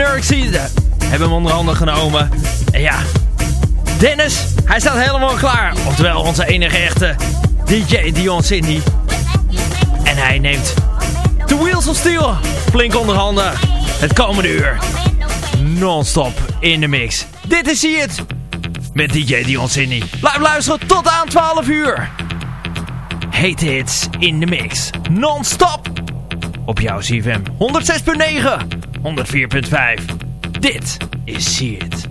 Nurxie hebben hem onder handen genomen. En ja, Dennis, hij staat helemaal klaar. Oftewel onze enige echte DJ Dion Sydney. En hij neemt The Wheels of Steel flink onder handen. Het komende uur. Non-stop in de mix. Dit is See It. Met DJ Dion Sydney. Blijf luisteren tot aan 12 uur. Hate hits in de mix. Non-stop. Op jouw CFM 106.9, 104.5. Dit is See.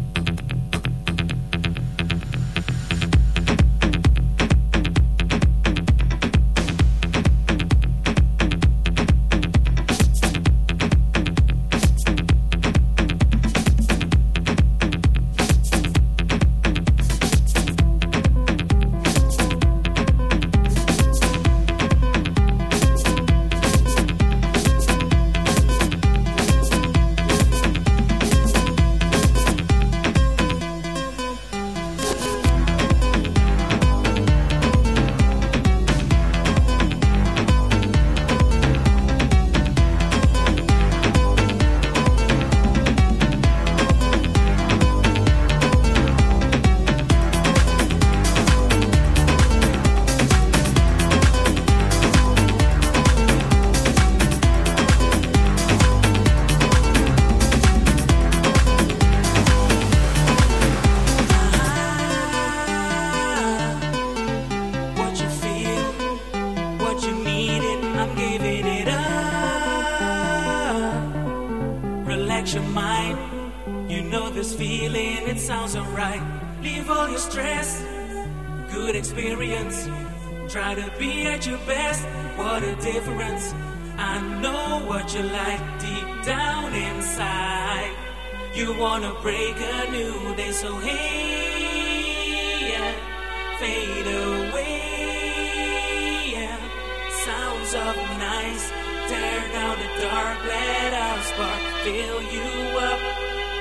shadows of nights, Tear down the dark, let out spark. Fill you up,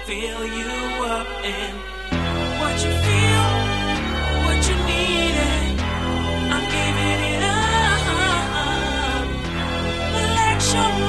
fill you up, and what you feel, what you need, I'm giving it up. Let your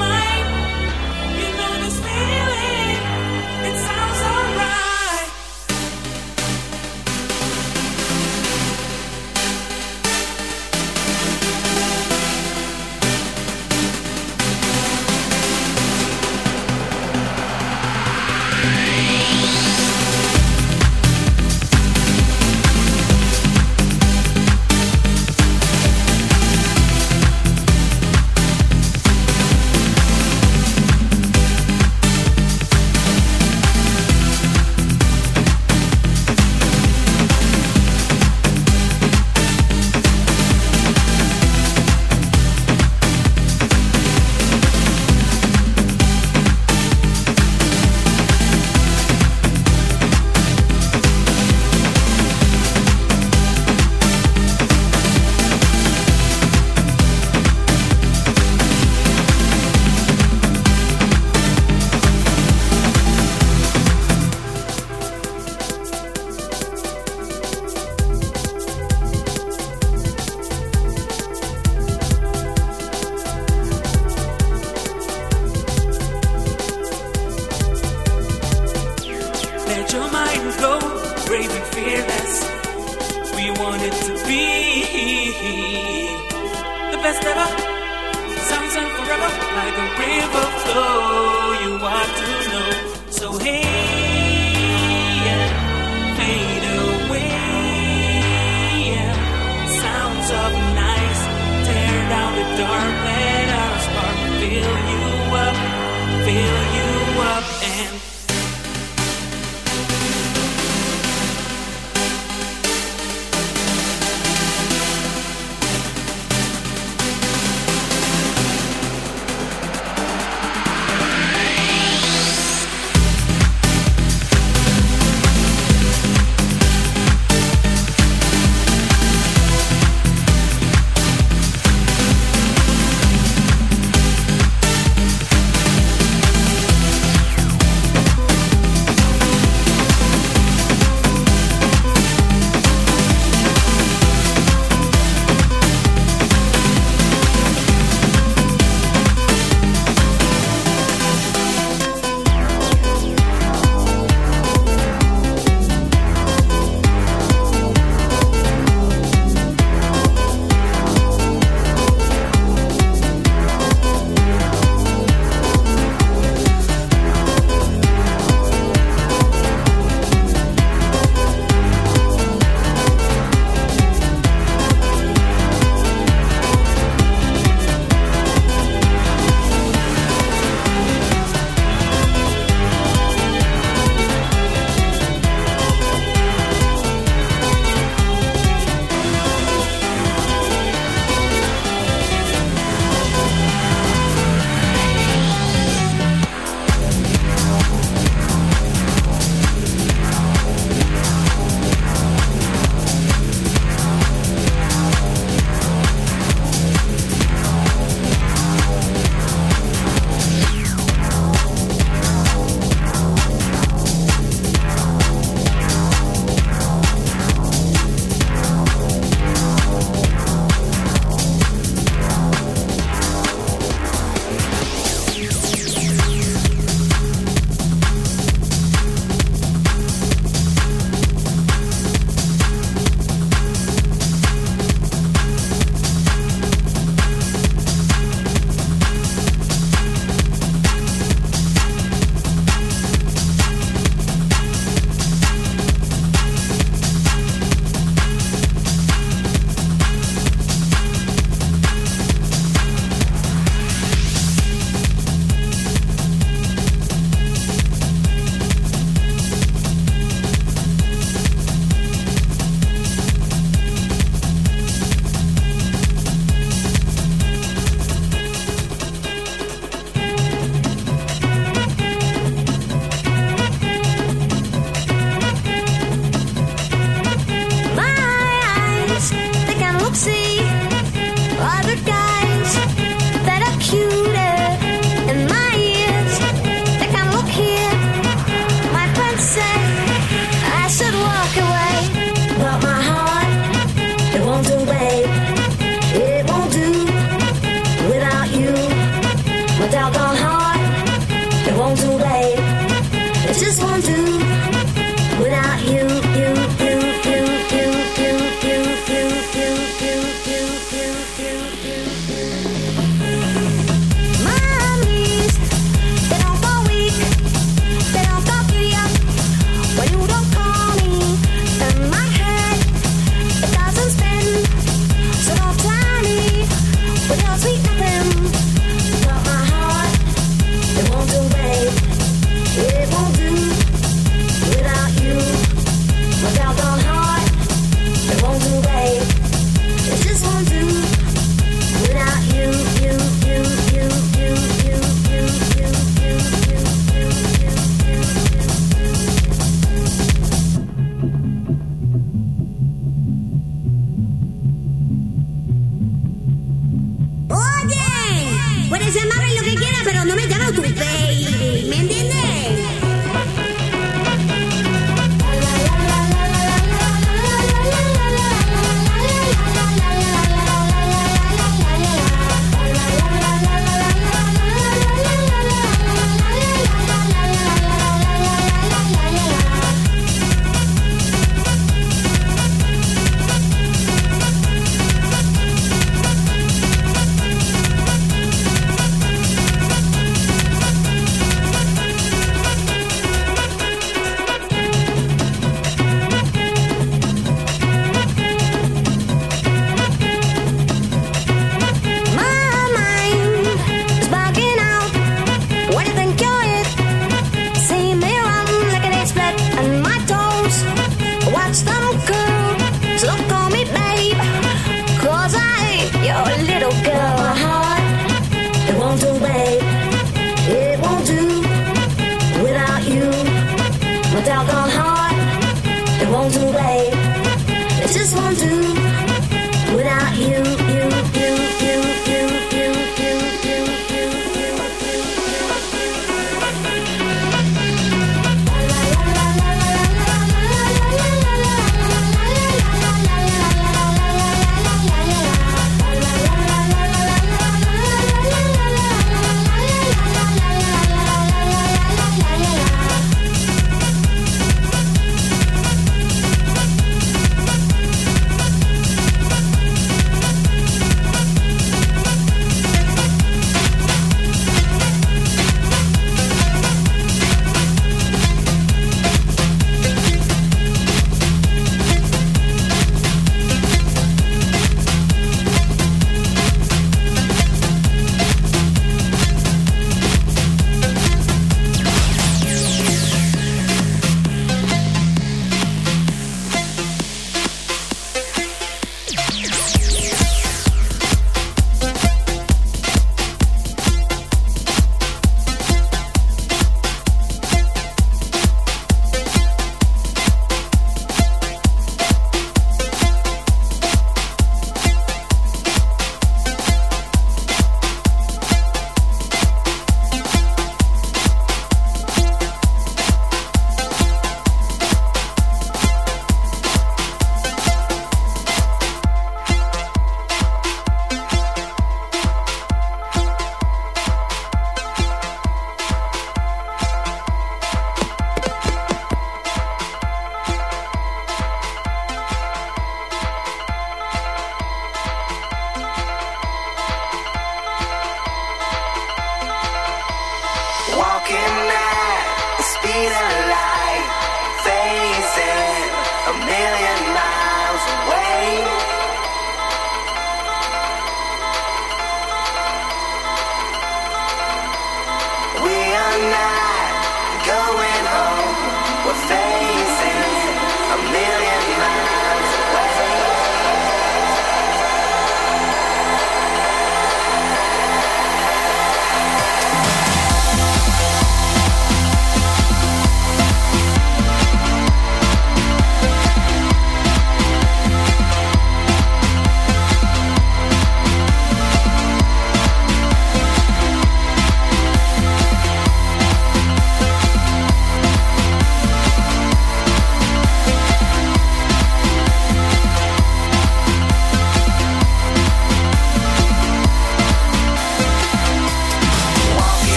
talking at the speed of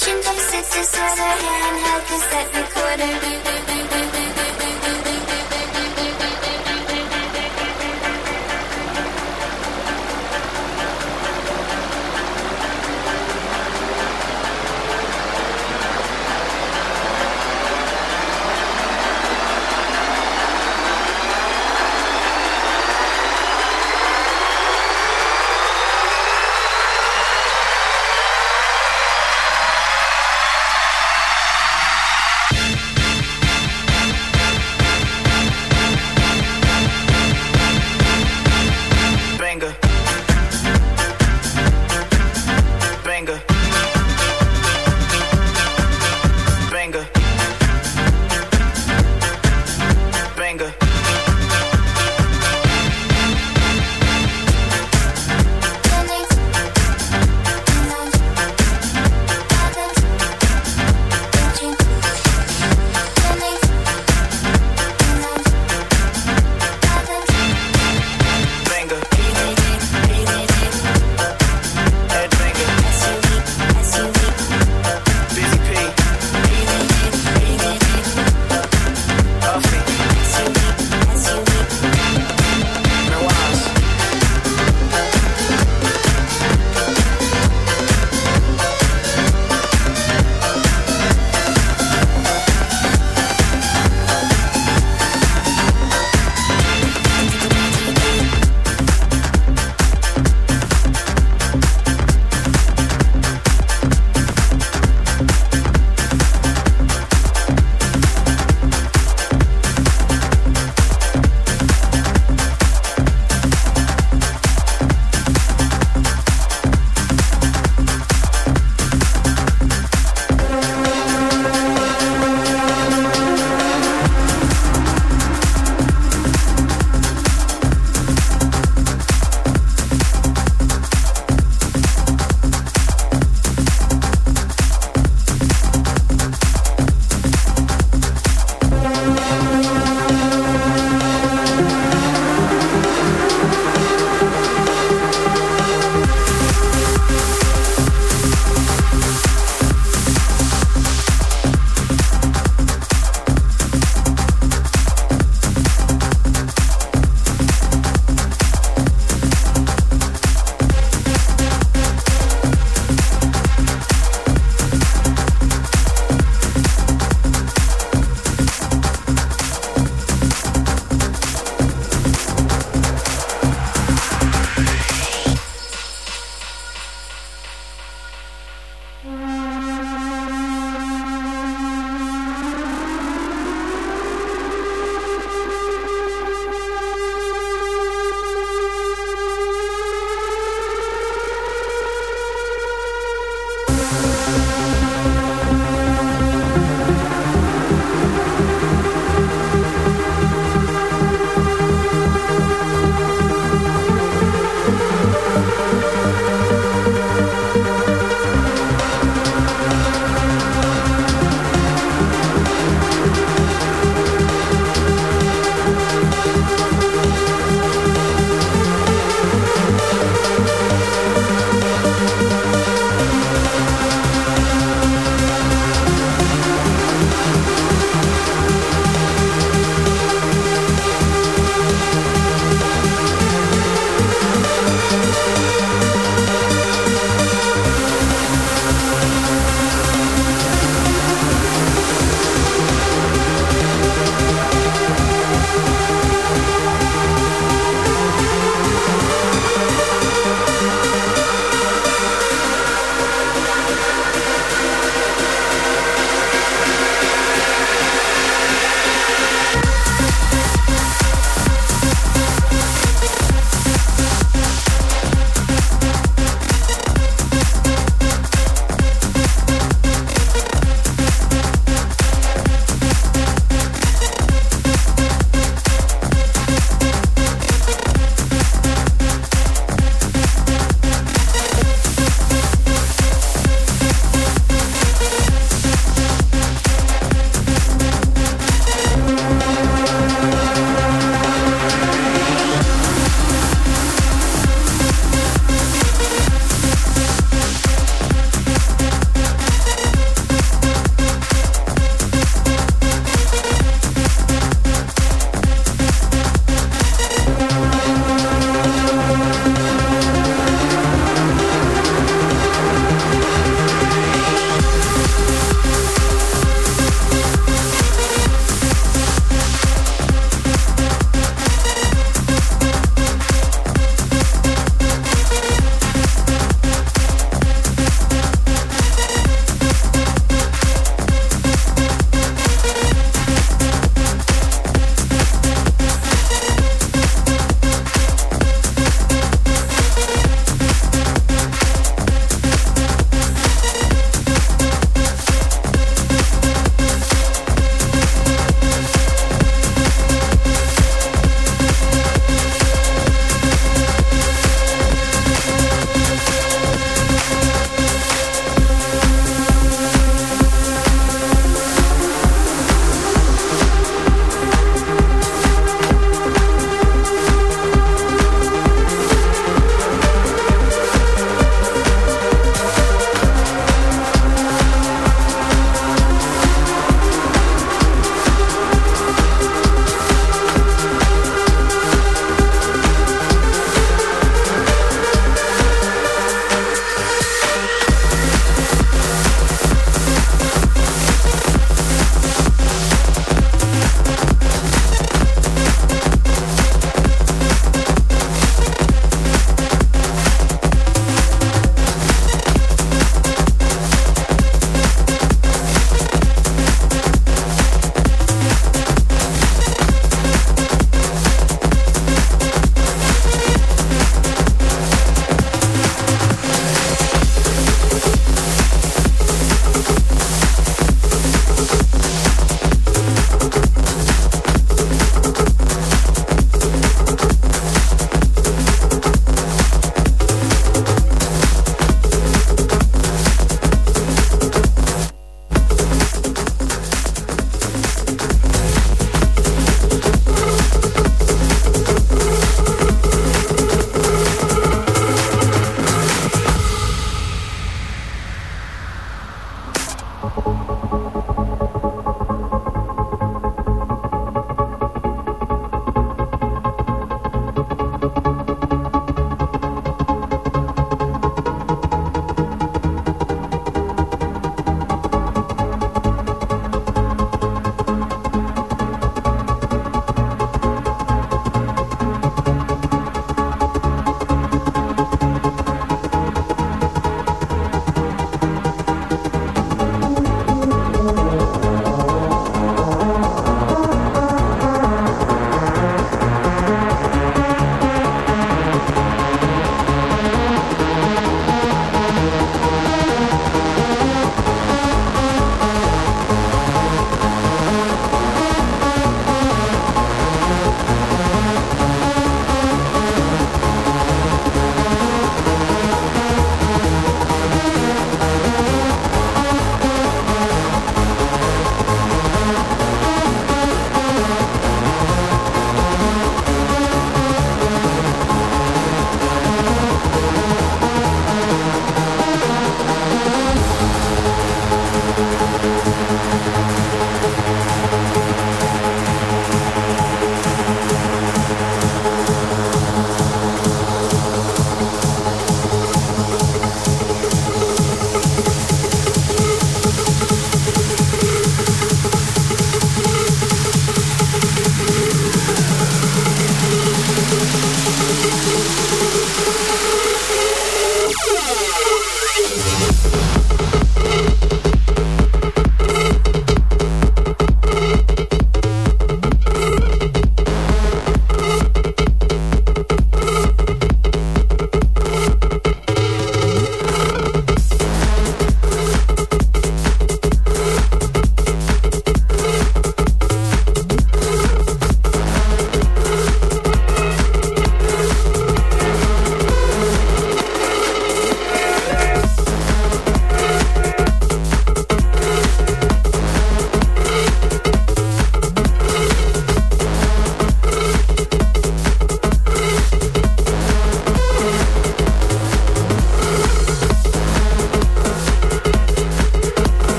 Attention, come sit this other handheld cassette recorder.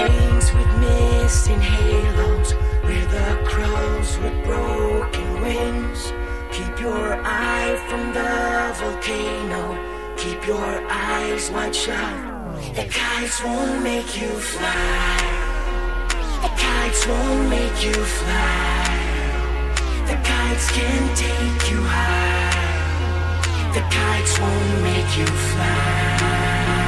With mist and halos, where the crows with broken wings. Keep your eye from the volcano, keep your eyes wide shut. The kites won't make you fly. The kites won't make you fly. The kites can take you high. The kites won't make you fly.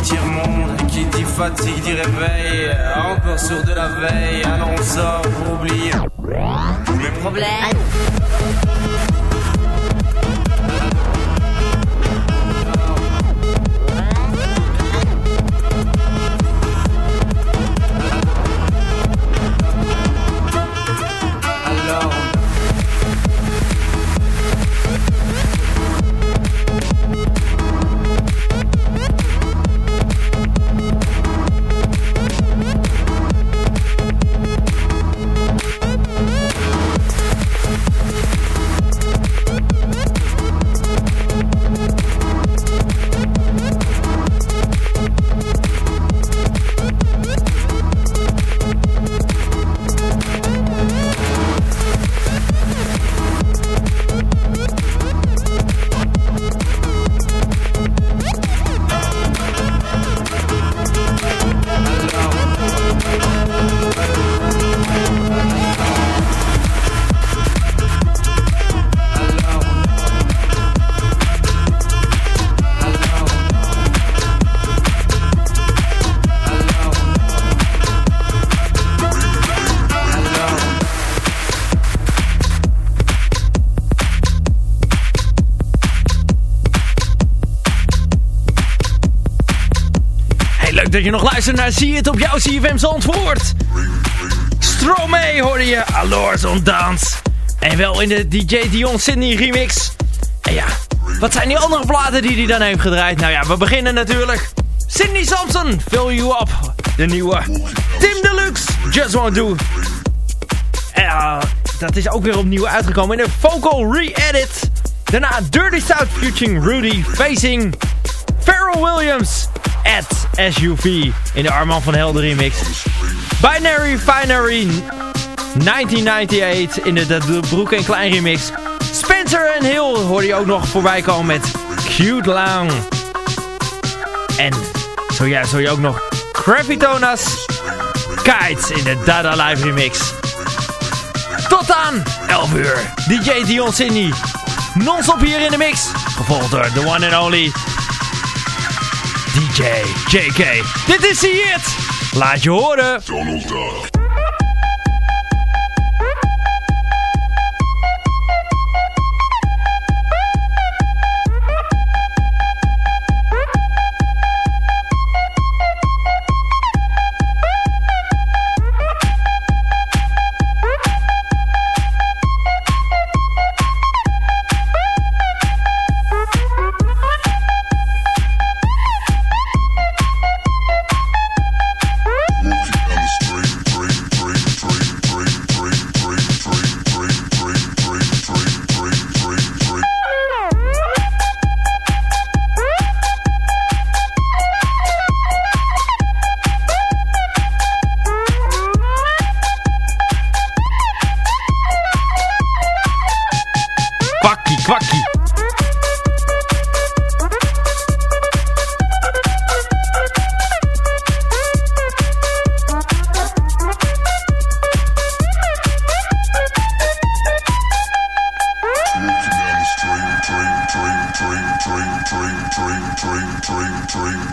Dit tiers-monde, qui dit fatigue, dit réveil, encore sur de la veille, alors on sort pour oublier tous les problèmes. Dat je nog luistert naar Zie het op jouw CFM Zandvoort. Stromae hoorde je, Allures on Dance. En wel in de DJ Dion Sydney remix. En ja, wat zijn die andere platen die hij dan heeft gedraaid? Nou ja, we beginnen natuurlijk. Sydney Samson, Fill You Up. De nieuwe. Tim Deluxe, Just Won't Do. En dat is ook weer opnieuw uitgekomen in een vocal re-edit. Daarna Dirty South featuring Rudy, Facing Williams at SUV in de Arman van Helder remix. Binary Finery 1998 in de, de, Broek en Klein remix. Spencer en Hill hoorde je ook nog voorbij komen met Cute Lang. En zojuist hoor je ook nog Crapitonas Kites in de Dada Live remix. Tot aan 11 uur. DJ Dion Sydney. Non-stop hier in de mix. Gevolgd door the one and only DJ JK. Dit is hier het. Laat je horen. Donald Duck.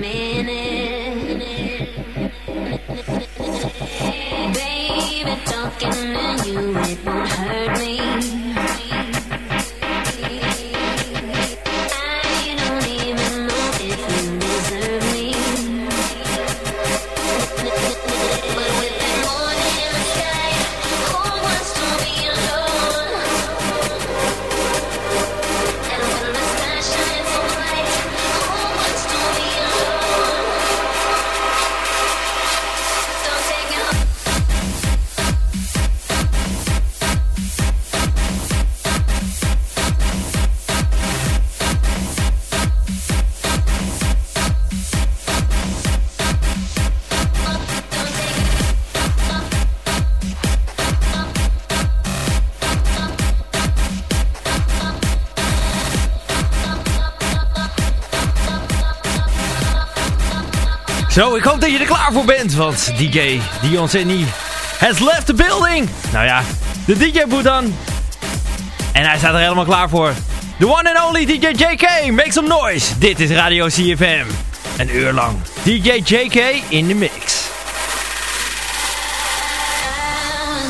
Baby, talking to you, it won't hurt me. Voor bent, want DJ Dion Sydney has left the building. Nou ja, de DJ boet dan. En hij staat er helemaal klaar voor. The one and only DJ JK, make some noise. Dit is Radio CFM. Een uur lang. DJ JK in de mix.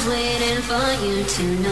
Waiting for you to